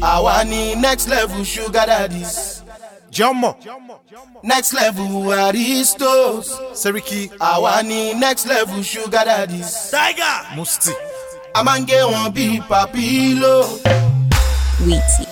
àwa ni next level sugar daddies jọmọ next level aristos seriki àwa ni next level sugar daddies tiger musti. a máa ń gé wọn bíi papilo. Wheaty.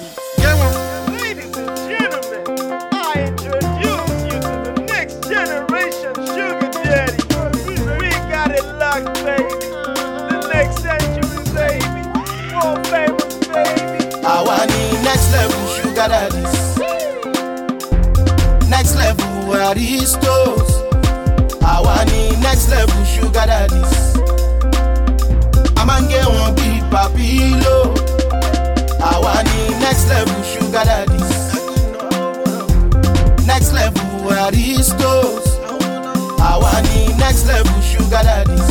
Level next level aristos àwa ni next level sugar daddies. A máa ń gé wọn bíi papilo àwa ni next level sugar daddies. Next level aristos àwa ni next level sugar daddies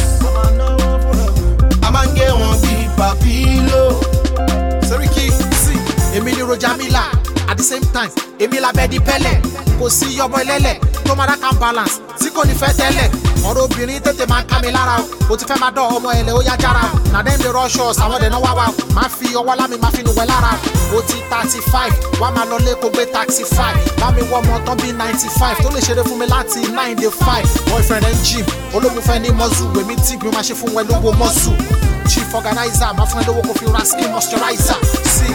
at the same time èmi labẹ́ di pẹ́lẹ̀. Kò sí ọmọ ẹlẹ́lẹ̀ tó máa dákan balance tí kò ní fẹ́ tẹ́lẹ̀. Ọ̀rọ̀ obìnrin tètè máa ń ká mi lára o. O ti fẹ́ máa dán ọmọ ẹ̀lẹ́ ó yá jára o. Na dem dey rush us àwọn dẹ̀ náà wá wa o. Máa fi ọwọ́ lámì máa fi nù wẹ̀ lára o. Ti thirty five wá máa lọ lẹ́kọ̀ọ́ gbé taxi five bá mi wọ ọmọ tán bí ninety five tó lè ṣeré fún mi láti nine day five boyfriend ẹ̀ ń gym olómùfẹ́ ní mọ́sù wèmí tí mi máa ṣe fún wọn lówó mọ́sù chief organizer máa fún ẹ lówó kó fi moisturizer. Sí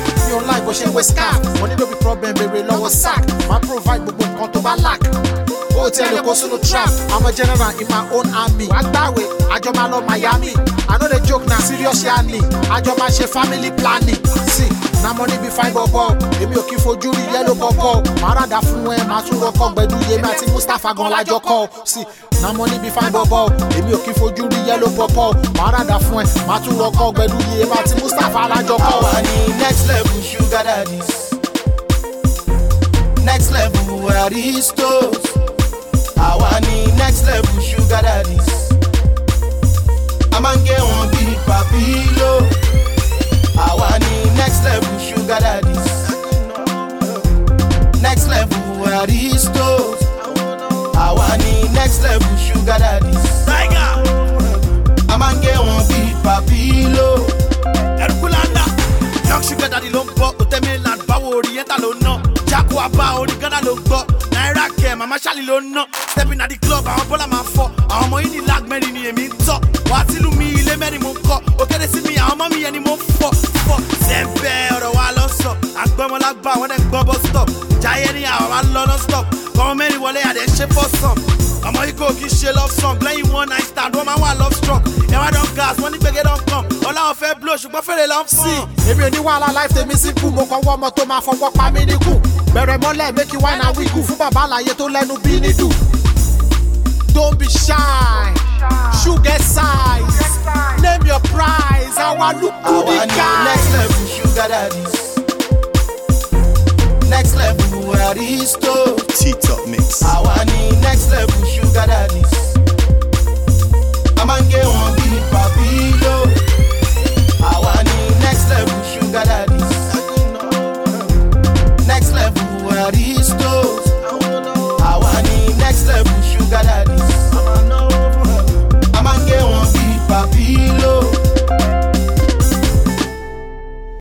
ṣe wé scarf mo ní lóbi problem béèrè lọ́wọ́ sack. Máa provide gbogbo nǹkan tó bá lack. Ó ẹni kó sínú trap. I'm a general in my own army. Wàá gbàwé. Àjọ máa lọ miami. I no dey joke na serious yanni àjọ máa ṣe family planning. Sí na money be fine bọ̀bọ̀. Èmi ò kí fojú rí yẹ́lò kọ̀ọ̀kọ̀ màá ràdà fún ẹ màá tún rọkọ̀ gbẹ̀dú yèmí àti mustapha gan lájọ kọ́. Sí na money be fine bọ̀bọ̀. Èmi ò kí fojú rí yẹ́lò kọ̀ọ̀kọ̀ màá ràdà fún ẹ màá tún rọkọ̀ gbẹ̀dú yèmí àti mustapha lájọ kọ́ sugar next level aristos àwa ni next level sugar daddies. A máa ń gé wọn bíi papilo. Àwa ni next level sugar daddies. Next level aristos àwa ni next level sugar daddies. A máa ń gé wọn bíi papilo. Ló gbọ́. Náírà kẹ mama ṣáàlì ló ná. Stepping at the club àwọn bọ́lá máa fọ. Àwọn ọmọ yìí ní lag mẹ́rin ni èmi ń tọ́. Wà á sílùú mi ilé mẹ́rin mo kọ́. Òkèdè sí mi àwọn ọmọ mi yẹn ni mo fọ́ fọ́. Sẹ́ńpẹ́ ọ̀rọ̀ wa lọ sọ. Àgbọ̀mọlágbà àwọn ẹ̀ gbọ́ bus stop. Jayé ní àwọn wa lọ non stop kọ́mọ mẹ́rin wọlé àdé ṣe fọ́ sàn ọmọ yìí kò kí ṣe love song. Lẹ́yìn one night stand wọ́n máa wà love struck come ọláwọ̀ fẹ́ blow ṣùgbọ́n fèrè lọ́n sí fún. èmi ò ní wàhálà life tèmi simple mo kàn wọ́ ọmọ tó máa fọwọ́ pa mí níkù bẹ̀rẹ̀ mọ́lẹ̀ make you wine and wiggle fún bàbá àlàyé tó lẹ́nu bí nídù. don't be shy sugar size name your price àwa look good àwa ni next guy. level sugar daddies next level aristos T-Top Mix. àwa ni next